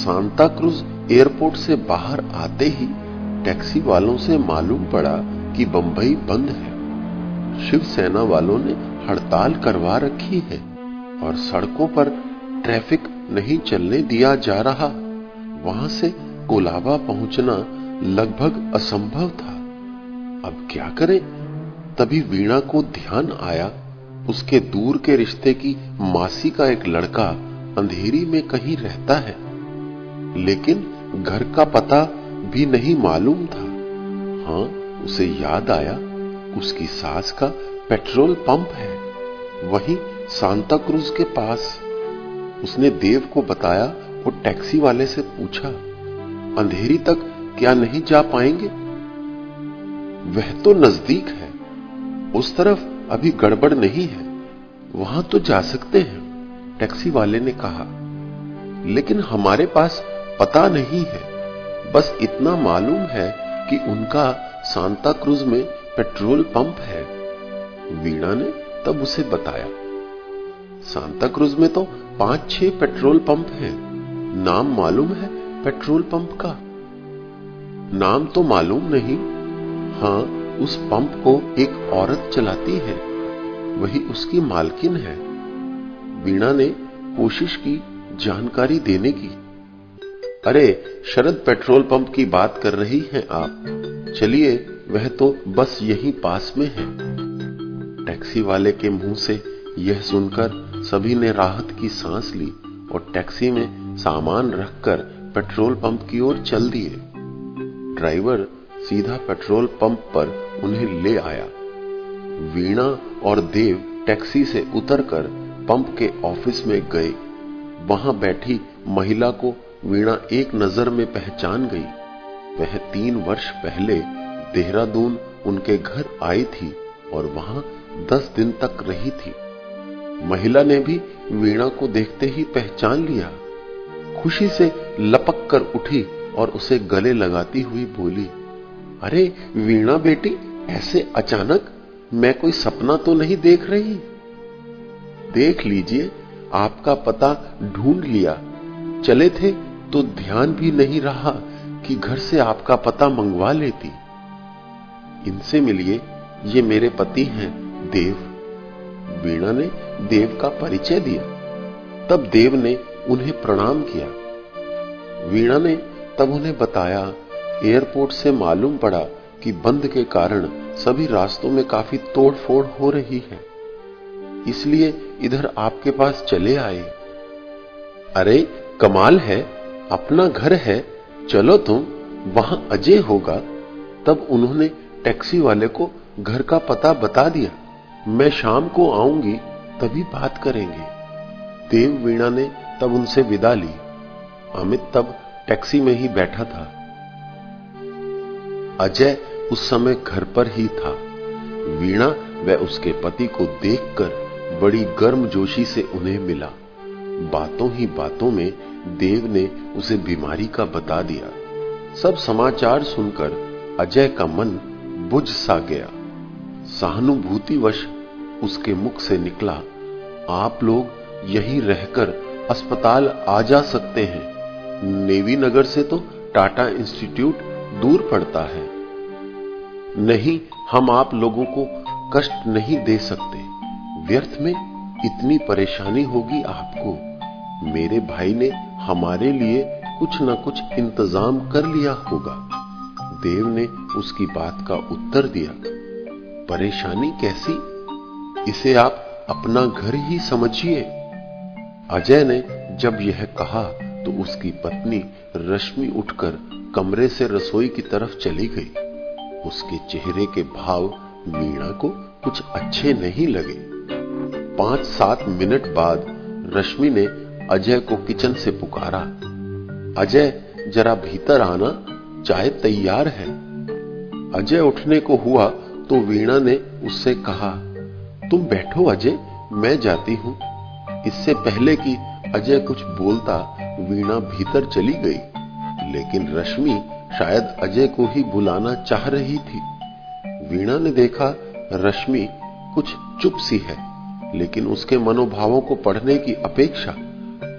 Santa cruise airport से बाहर आते ही टैक्सी वालों से मालूम पड़ा कि बंबई बंद है। शिवसेना वालों ने हड़ताल करवा रखी है और सड़कों पर ट्रैफ़िक नहीं चलने दिया जा रहा। वहाँ से कोलाबा पहुँचना लगभग असंभव था। अब क्या करें? तभी वीणा को ध्यान आया। उसके दूर के रिश्ते की मासी का एक लड़का अंधेरी में कहीं रहता है। लेकिन घर का पता भी नहीं मालूम था। हाँ उसे याद आया, उसकी सास का पेट्रोल पंप है, वहीं सांता क्रूज के पास। उसने देव को बताया और टैक्सी वाले से पूछा, अंधेरी तक क्या नहीं जा पाएँगे? वह तो नज़दीक है, उस तरफ़ अभी गड़बड़ नहीं है, वहाँ तो जा सकते हैं, टैक्सी वाले ने कहा। लेकिन हमारे पास पता नहीं है। बस इतना मालूम है कि उनका सांता क्रूज में पेट्रोल पंप है। वीणा ने तब उसे बताया। सांता क्रूज में तो पाँच छह पेट्रोल पंप हैं। नाम मालूम है पेट्रोल पंप का? नाम तो मालूम नहीं। हाँ उस पंप को एक औरत चलाती है। वही उसकी मालकिन है। वीणा ने कोशिश की जानकारी देने की। अरे, शरद पेट्रोल पंप की बात कर रही हैं आप। चलिए, वह तो बस यही पास में है। टैक्सी वाले के मुँह से यह सुनकर सभी ने राहत की सांस ली और टैक्सी में सामान रखकर पेट्रोल पंप की ओर चल दिए। ड्राइवर सीधा पेट्रोल पंप पर उन्हें ले आया। वीणा और देव टैक्सी से उतरकर पंप के ऑफ़िस में गए। वहाँ बैठी महिला को वीणा एक नज़र में पहचान गई। वह तीन वर्ष पहले देहरादून उनके घर आई थी और वहाँ दस दिन तक रही थी। महिला ने भी वीणा को देखते ही पहचान लिया। खुशी से लपक कर उठी और उसे गले लगाती हुई बोली, अरे वीणा बेटी, ऐसे अचानक मैं कोई सपना तो नहीं देख रही? देख लीजिए, आपका पता ढूंढ लिया। चले थे तो ध्यान भी नहीं रहा कि घर से आपका पता मंगवा लेती। इनसे मिलिए, ये मेरे पति हैं, देव। वीणा ने देव का परिचय दिया। तब देव ने उन्हें प्रणाम किया। वीणा ने तब उन्हें बताया, एयरपोर्ट से मालूम पड़ा कि बंद के कारण सभी रास्तों में काफ़ी तोड़फोड़ हो रही है। इसलिए इधर आपके पास चले आए। अरे, कमाल है! अपना घर है, चलो तुम, वहाँ अजय होगा। तब उन्होंने टैक्सी वाले को घर का पता बता दिया। मैं शाम को आऊँगी, तभी बात करेंगे। देव वीणा ने तब उनसे विदा ली। अमित तब टैक्सी में ही बैठा था। अजय उस समय घर पर ही था। वीणा व उसके पति को देखकर बड़ी गर्मजोशी से उन्हें मिला। बातों ही बातों में देव ने उसे बीमारी का बता दिया। सब समाचार सुनकर अजय का मन बुझ सा गया। सहानुभूतिवश उसके मुख से निकला, आप लोग यहीं रहकर अस्पताल आ जा सकते हैं। नेवी नगर से तो टाटा इंस्टीट्यूट दूर पड़ता है। नहीं, हम आप लोगों को कष्ट नहीं दे सकते। व्यर्थ में इतनी परेशानी होगी आपको। मेरे भाई ने हमारे लिए कुछ न कुछ इंतज़ाम कर लिया होगा। देव ने उसकी बात का उत्तर दिया। परेशानी कैसी? इसे आप अपना घर ही समझिए। अजय ने जब यह कहा तो उसकी पत्नी रश्मि उठकर कमरे से रसोई की तरफ़ चली गई। उसके चेहरे के भाव मीणा को कुछ अच्छे नहीं लगे। पाँच सात मिनट बाद रश्मि ने अजय को किचन से पुकारा। अजय, जरा भीतर आना, चाय तैयार है। अजय उठने को हुआ तो वीणा ने उससे कहा, तुम बैठो अजय, मैं जाती हूँ। इससे पहले कि अजय कुछ बोलता, वीणा भीतर चली गई। लेकिन रश्मि शायद अजय को ही बुलाना चाह रही थी। वीणा ने देखा, रश्मि कुछ चुप सी है, लेकिन उसके मनोभावों को पढ़ने की अपेक्षा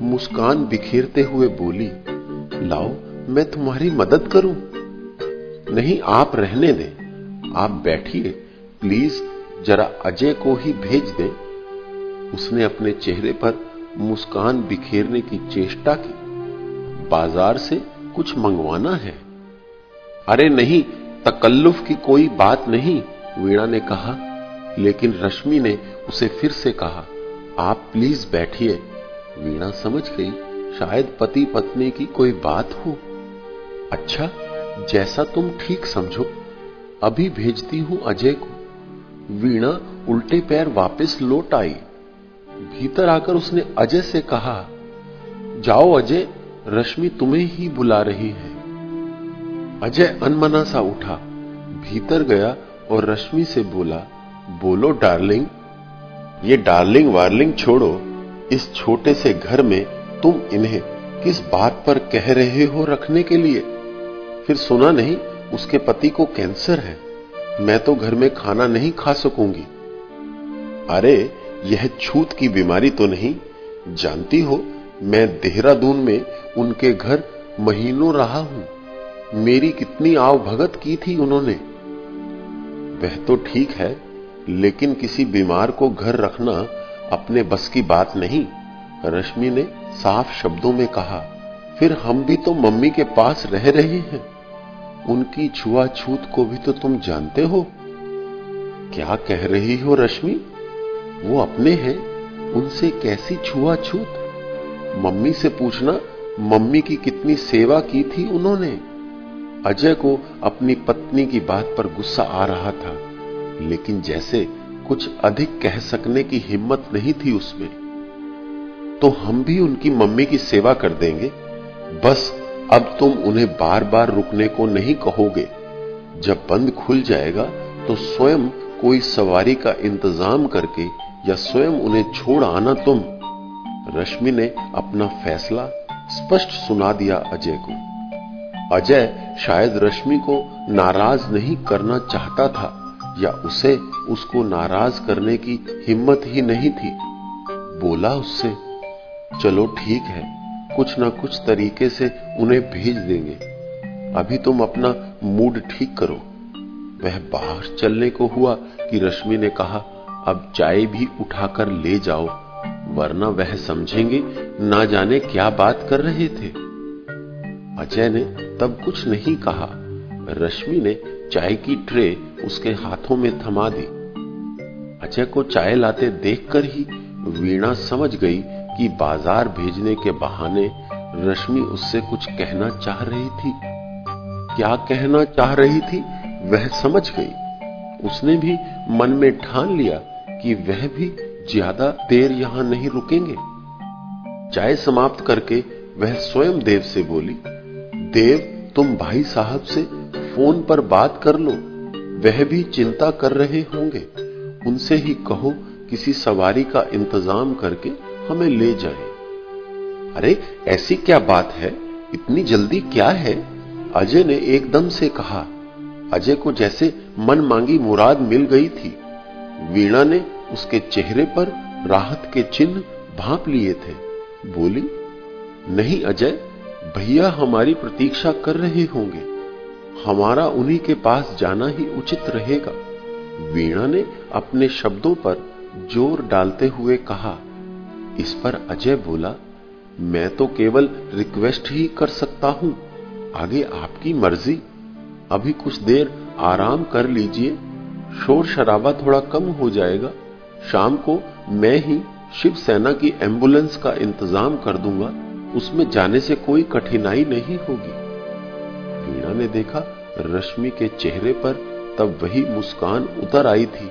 मुस्कान बिखेरते हुए बोली, लाओ, मैं तुम्हारी मदद करूँ? नहीं, आप रहने दें। आप बैठिए, प्लीज़, जरा अजय को ही भेज दें। उसने अपने चेहरे पर मुस्कान बिखेरने की चेष्टा की। बाज़ार से कुछ मंगवाना है। अरे नहीं, तकल्लुफ की कोई बात नहीं, वीणा ने कहा। लेकिन रश्मि ने उसे फिर से कहा, आप प्लीज़ बैठिए वीणा समझ गई, शायद पति पत्नी की कोई बात हो। अच्छा जैसा तुम ठीक समझो। अभी भेजती हूँ अजय को। वीणा उल्टे पैर वापस लौट आई। भीतर आकर उसने अजय से कहा, जाओ अजय, रश्मि तुम्हें ही बुला रही है। अजय अनमना सा उठा, भीतर गया और रश्मि से बोला, बोलो डार्लिंग, ये डार्लिंग वार्लिंग छोड़ो। इस छोटे से घर में तुम इन्हें किस बात पर कह रहे हो रखने के लिए? फिर सुना नहीं, उसके पति को कैंसर है। मैं तो घर में खाना नहीं खा सकूँगी। अरे, यह छूत की बीमारी तो नहीं। जानती हो, मैं देहरादून में उनके घर महीनों रहा हूँ। मेरी कितनी आव भगत की थी उन्होंने। वह तो ठीक है, लेकिन किसी बीमार को घर रखना अपने बस की बात नहीं, रश्मि ने साफ़ शब्दों में कहा, फिर हम भी तो मम्मी के पास रह रहे हैं। उनकी छुआछूत को भी तो तुम जानते हो। क्या कह रही हो रश्मि? वो अपने हैं, उनसे कैसी छुआछूत? मम्मी से पूछना, मम्मी की कितनी सेवा की थी उन्होंने। अजय को अपनी पत्नी की बात पर गुस्सा आ रहा था, लेकिन जैसे कुछ अधिक कह सकने की हिम्मत नहीं थी उसमें। तो हम भी उनकी मम्मी की सेवा कर देंगे। बस अब तुम उन्हें बार बार रुकने को नहीं कहोगे। जब बंद खुल जाएगा तो स्वयं कोई सवारी का इंतज़ाम करके या स्वयं उन्हें छोड़ आना तुम। रश्मि ने अपना फैसला स्पष्ट सुना दिया अजय को। अजय शायद रश्मि को नाराज़ नहीं करना चाहता था। या उसे उसको नाराज़ करने की हिम्मत ही नहीं थी। बोला उससे, चलो ठीक है, कुछ ना कुछ तरीके से उन्हें भेज देंगे। अभी तुम अपना मूड ठीक करो। वह बाहर चलने को हुआ कि रश्मि ने कहा, अब चाय भी उठाकर ले जाओ, वरना वह समझेंगे ना जाने क्या बात कर रहे थे। अजय ने तब कुछ नहीं कहा। रश्मि ने चाय की ट्रे उसके हाथों में थमा दी। अजय को चाय लाते देखकर ही वीणा समझ गई कि बाज़ार भेजने के बहाने रश्मि उससे कुछ कहना चाह रही थी। क्या कहना चाह रही थी? वह समझ गई। उसने भी मन में ठान लिया कि वह भी ज़्यादा देर यहाँ नहीं रुकेंगे। चाय समाप्त करके वह स्वयं देव से बोली, देव, तुम भाई साहब से फ़ोन पर बात कर लो। वह भी चिंता कर रहे होंगे। उनसे ही कहो, किसी सवारी का इंतज़ाम करके हमें ले जाए। अरे, ऐसी क्या बात है? इतनी जल्दी क्या है? अजय ने एकदम से कहा। अजय को जैसे मन मांगी मुराद मिल गई थी। वीणा ने उसके चेहरे पर राहत के चिन्ह भाप लिए थे। बोली, नहीं अजय, भैया हमारी प्रतीक्षा कर रहे होंगे। हमारा उन्हीं के पास जाना ही उचित रहेगा। वीणा ने अपने शब्दों पर ज़ोर डालते हुए कहा, इस पर अजय बोला, मैं तो केवल रिक्वेस्ट ही कर सकता हूँ, आगे आपकी मर्ज़ी। अभी कुछ देर आराम कर लीजिए, शोर शराबा थोड़ा कम हो जाएगा। शाम को मैं ही शिव सेना की एंबुलेंस का इंतज़ाम कर दूँगा, उसमें जाने से कोई कठिनाई नहीं होगी। वीणा ने देखा, रश्मि के चेहरे पर तब वही मुस्कान उतर आई थी,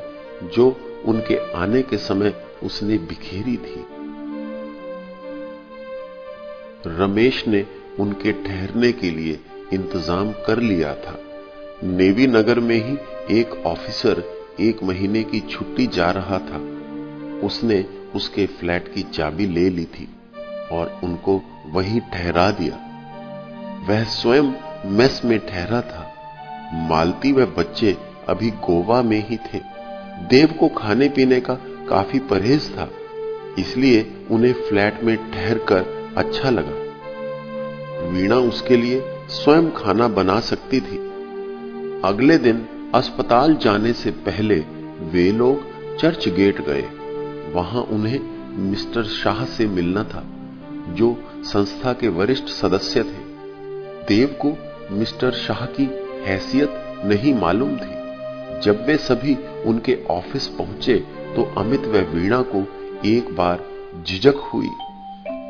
जो उनके आने के समय उसने बिखेरी थी। रमेश ने उनके ठहरने के लिए इंतज़ाम कर लिया था। नेवी नगर में ही एक ऑफिसर एक महीने की छुट्टी जा रहा था। उसने उसके फ्लैट की चाबी ले ली थी और उनको वहीं ठहरा दिया। वह स्वयं मेस में ठहरा था। मालती व बच्चे अभी गोवा में ही थे। देव को खाने पीने का काफ़ी परहेज था, इसलिए उन्हें फ्लैट में ठहर कर अच्छा लगा। वीणा उसके लिए स्वयं खाना बना सकती थी। अगले दिन अस्पताल जाने से पहले वे लोग चर्च गेट गए। वहाँ उन्हें मिस्टर शाह से मिलना था, जो संस्था के वरिष्ठ सदस्य थे। देव को मिस्टर शाह की हैसियत नहीं मालूम थी। जब वे सभी उनके ऑफ़िस पहुँचे तो अमित व वीणा को एक बार झिझक हुई।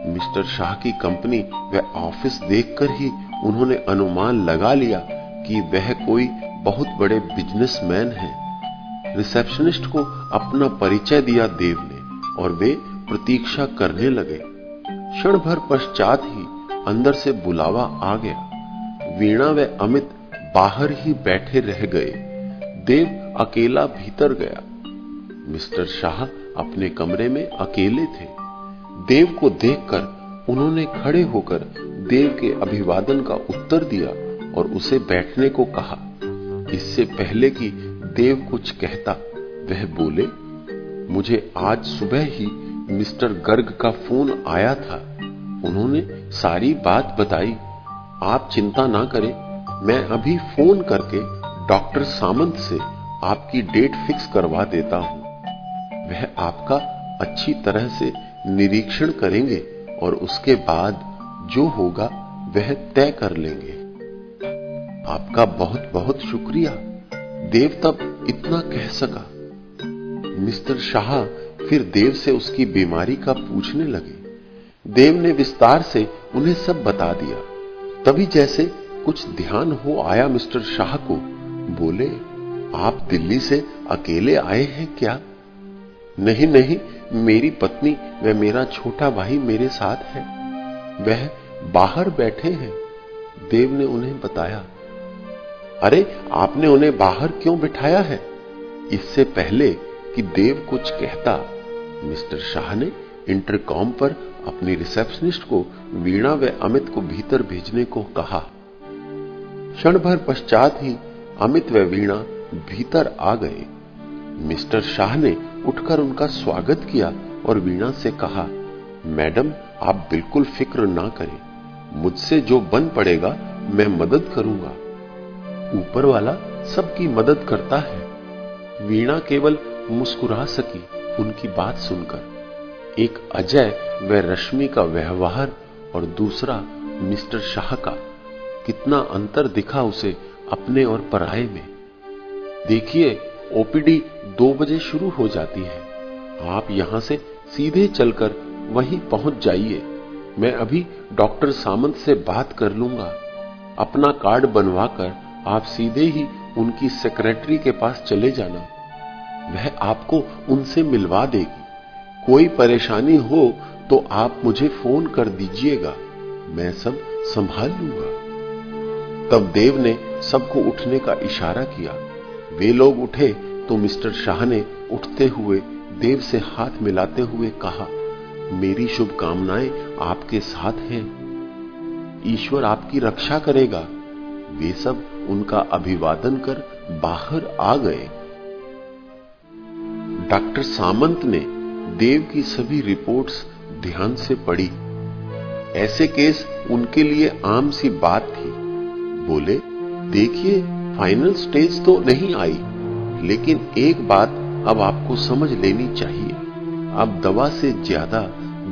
मिस्टर शाह की कंपनी व ऑफ़िस देखकर ही उन्होंने अनुमान लगा लिया कि वह कोई बहुत बड़े बिजनेसमैन हैं। रिसेप्शनिस्ट को अपना परिचय दिया देव ने, और वे प्रतीक्षा करने लगे। क्षण भर पश्चात ही अंदर से बुलावा आ गया। वीणा व अमित बाहर ही बैठे रह गए। देव अकेला भीतर गया। मिस्टर शाह अपने कमरे में अकेले थे। देव को देखकर उन्होंने खड़े होकर देव के अभिवादन का उत्तर दिया और उसे बैठने को कहा। इससे पहले कि देव कुछ कहता, वह बोले, मुझे आज सुबह ही मिस्टर गर्ग का फ़ोन आया था। उन्होंने सारी बात बताई। आप चिंता ना करें। मैं अभी फ़ोन करके डॉक्टर सामंत से आपकी डेट फिक्स करवा देता हूँ। वह आपका अच्छी तरह से निरीक्षण करेंगे और उसके बाद जो होगा वह तय कर लेंगे। आपका बहुत बहुत शुक्रिया। देव तब इतना कह सका। मिस्टर शाह फिर देव से उसकी बीमारी का पूछने लगे। देव ने विस्तार से उन्हें सब बता दिया। तभी जैसे कुछ ध्यान हो आया मिस्टर शाह को, बोले, आप दिल्ली से अकेले आए हैं क्या? नहीं नहीं, मेरी पत्नी व मेरा छोटा भाई मेरे साथ है। वह बाहर बैठे हैं। देव ने उन्हें बताया, अरे, आपने उन्हें बाहर क्यों बिठाया है? इससे पहले कि देव कुछ कहता, मिस्टर शाह ने इंटरकॉम पर अपनी रिसेप्शनिस्ट को वीणा व अमित को भीतर भेजने को कहा। क्षण भर पश्चात ही अमित व वीणा भीतर आ गए। मिस्टर शाह ने उठकर उनका स्वागत किया और वीणा से कहा, मैडम, आप बिल्कुल फ़िक्र ना करें। मुझसे जो बन पड़ेगा, मैं मदद करूँगा। ऊपर वाला सबकी मदद करता है। वीणा केवल मुस्कुरा सकी उनकी बात सुनकर। एक अजय व रश्मि का व्यवहार और दूसरा मिस्टर शाह का। कितना अंतर दिखा उसे अपने और पराये में। देखिए, ओपीडी दो बजे शुरू हो जाती है। आप यहाँ से सीधे चलकर वहीं पहुँच जाइए। मैं अभी डॉक्टर सामंत से बात कर लूँगा। अपना कार्ड बनवाकर आप सीधे ही उनकी सेक्रेटरी के पास चले जाना। वह आपको उनसे मिलवा देगी। कोई परेशानी हो तो आप मुझे फ़ोन कर दीजिएगा, मैं सब संभाल लूँगा। तब देव ने सबको उठने का इशारा किया। वे लोग उठे तो मिस्टर शाह ने उठते हुए देव से हाथ मिलाते हुए कहा, मेरी शुभकामनाएँ आपके साथ हैं। ईश्वर आपकी रक्षा करेगा। वे सब उनका अभिवादन कर बाहर आ गए। डॉक्टर सामंत ने देव की सभी रिपोर्ट्स ध्यान से पढ़ी। ऐसे केस उनके लिए आम सी बात थी। बोले, देखिए, फाइनल स्टेज तो नहीं आई, लेकिन एक बात अब आपको समझ लेनी चाहिए। अब दवा से ज़्यादा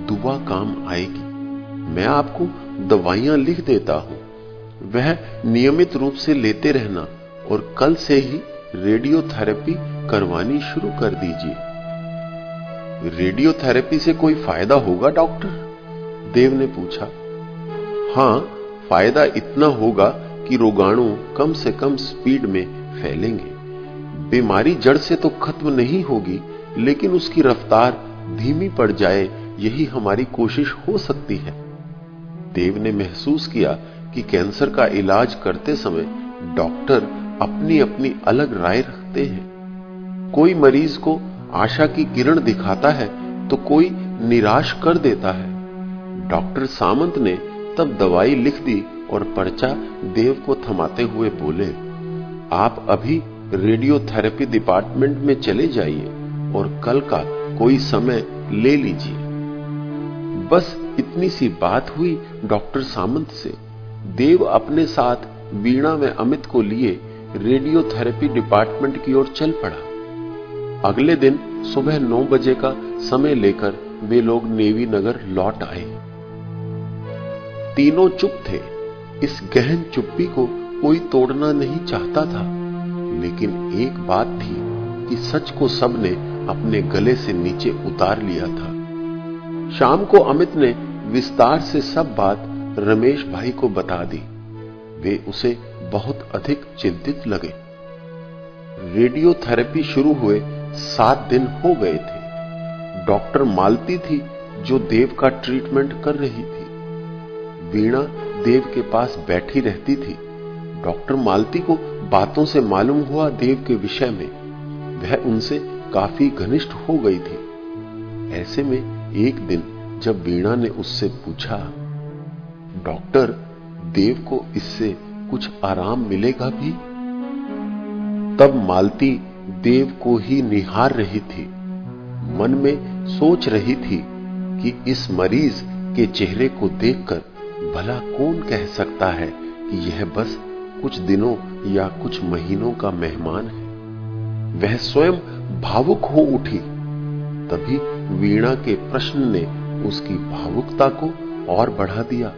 दुआ काम आएगी। मैं आपको दवाइयाँ लिख देता हूँ। वह नियमित रूप से लेते रहना और कल से ही रेडियोथेरेपी करवानी शुरू कर दीजिए। रेडियोथेरेपी से कोई फ़ायदा होगा, डॉक्टर? देव ने पूछा। हाँ, फ़ायदा इतना होगा कि रोगाणु कम से कम स्पीड में फैलेंगे। बीमारी जड़ से तो खत्म नहीं होगी, लेकिन उसकी रफ्तार धीमी पड़ जाए, यही हमारी कोशिश हो सकती है। देव ने महसूस किया कि कैंसर का इलाज करते समय डॉक्टर अपनी अपनी अलग राय रखते हैं। कोई मरीज़ को आशा की किरण दिखाता है तो कोई निराश कर देता है। डॉक्टर सामंत ने तब दवाई लिख दी और पर्चा देव को थमाते हुए बोले, आप अभी रेडियोथेरेपी डिपार्टमेंट में चले जाइए और कल का कोई समय ले लीजिए। बस इतनी सी बात हुई डॉक्टर सामंत से। देव अपने साथ वीणा में अमित को लिए रेडियोथेरेपी डिपार्टमेंट की ओर चल पड़ा। अगले दिन सुबह नौ बजे का समय लेकर वे लोग नेवी नगर लौट आए। तीनों चुप थे। इस गहन चुप्पी को कोई तोड़ना नहीं चाहता था। लेकिन एक बात थी कि सच को सबने अपने गले से नीचे उतार लिया था। शाम को अमित ने विस्तार से सब बात रमेश भाई को बता दी। वे उसे बहुत अधिक चिंतित लगे। रेडियोथेरेपी शुरू हुए सात दिन हो गए थे। डॉक्टर मालती थी जो देव का ट्रीटमेंट कर रही थी। वीणा देव के पास बैठी रहती थी। डॉक्टर मालती को बातों से मालूम हुआ देव के विषय में। वह उनसे काफ़ी घनिष्ठ हो गई थी। ऐसे में एक दिन जब वीणा ने उससे पूछा, डॉक्टर, देव को इससे कुछ आराम मिलेगा भी? तब मालती देव को ही निहार रही थी। मन में सोच रही थी कि इस मरीज़ के चेहरे को देखकर भला कौन कह सकता है कि यह बस कुछ दिनों या कुछ महीनों का मेहमान है। वह स्वयं भावुक हो उठी। तभी वीणा के प्रश्न ने उसकी भावुकता को और बढ़ा दिया।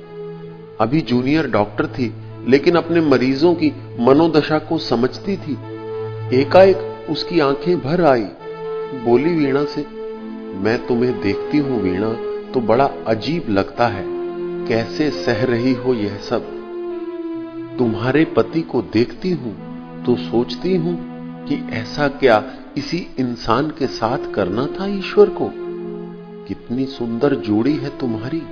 अभी जूनियर डॉक्टर थी, लेकिन अपने मरीजों की मनोदशा को समझती थी। एकाएक उसकी आँखें भर आई। बोली वीणा से, मैं तुम्हें देखती हूँ वीणा तो बड़ा अजीब लगता है। कैसे सह रही हो यह सब? तुम्हारे पति को देखती हूँ तो सोचती हूँ कि ऐसा क्या इसी इंसान के साथ करना था ईश्वर को। कितनी सुंदर जोड़ी है तुम्हारी।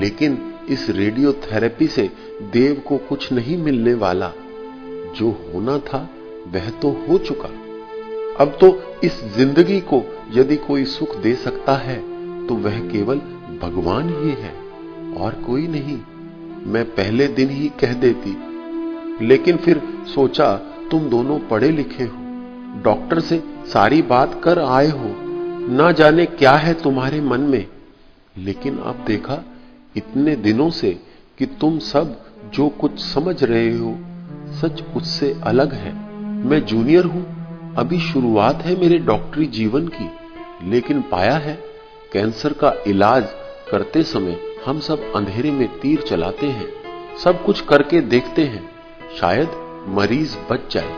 लेकिन इस रेडियोथेरेपी से देव को कुछ नहीं मिलने वाला। जो होना था, वह तो हो चुका। अब तो इस ज़िंदगी को यदि कोई सुख दे सकता है तो वह केवल भगवान ही है, और कोई नहीं। मैं पहले दिन ही कह देती। लेकिन फिर सोचा, तुम दोनों पढ़े लिखे हो। डॉक्टर से सारी बात कर आए हो। ना जाने क्या है तुम्हारे मन में। लेकिन अब देखा, इतने दिनों से कि तुम सब जो कुछ समझ रहे हो, सच उससे अलग है। मैं जूनियर हूँ अभी शुरुआत है मेरे डॉक्टरी जीवन की, लेकिन पाया है, कैंसर का इलाज करते समय हम सब अंधेरे में तीर चलाते हैं, सब कुछ करके देखते हैं, शायद मरीज़ बच जाए।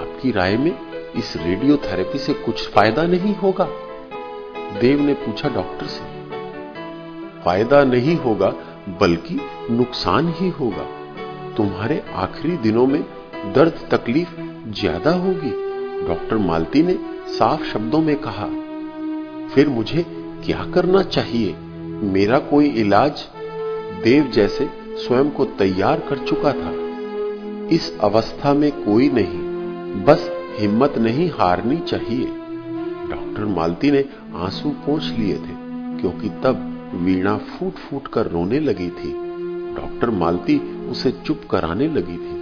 आपकी राय में इस रेडियोथेरेपी से कुछ फ़ायदा नहीं होगा? देव ने पूछा डॉक्टर से। फ़ायदा नहीं होगा, बल्कि नुकसान ही होगा। तुम्हारे आखिरी दिनों में दर्द तकलीफ़ ज़्यादा होगी? डॉक्टर मालती ने साफ़ शब्दों में कहा, फिर मुझे क्या करना चाहिए? मेरा कोई इलाज देव जैसे स्वयं को तैयार कर चुका था। इस अवस्था में कोई नहीं, बस हिम्मत नहीं हारनी चाहिए। डॉक्टर मालती ने आँसू पोंछ लिए थे, क्योंकि तब वीणा फूट फूट कर रोने लगी थी। डॉक्टर मालती उसे चुप कराने लगी थी।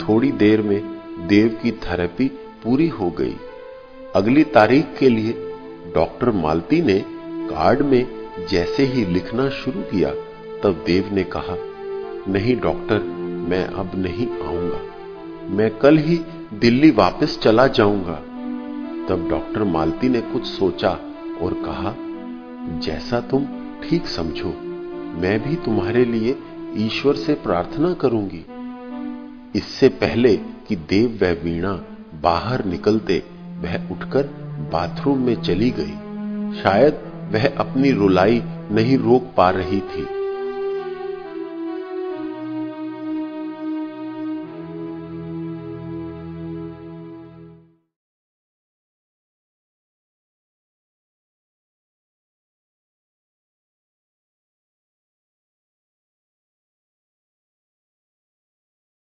थोड़ी देर में देव की थेरेपी पूरी हो गई। अगली तारीख के लिए डॉक्टर मालती ने कार्ड में जैसे ही लिखना शुरू किया, तब देव ने कहा, नहीं डॉक्टर, मैं अब नहीं आऊँगा। मैं कल ही दिल्ली वापस चला जाऊँगा। तब डॉक्टर मालती ने कुछ सोचा और कहा, जैसा तुम ठीक समझो, मैं भी तुम्हारे लिए ईश्वर से प्रार्थना करूँगी। इससे पहले कि देव वह वीणा बाहर निकलते वह उठकर बाथरूम में चली गई। शायद वह अपनी रुलाई नहीं रोक पा रही थी।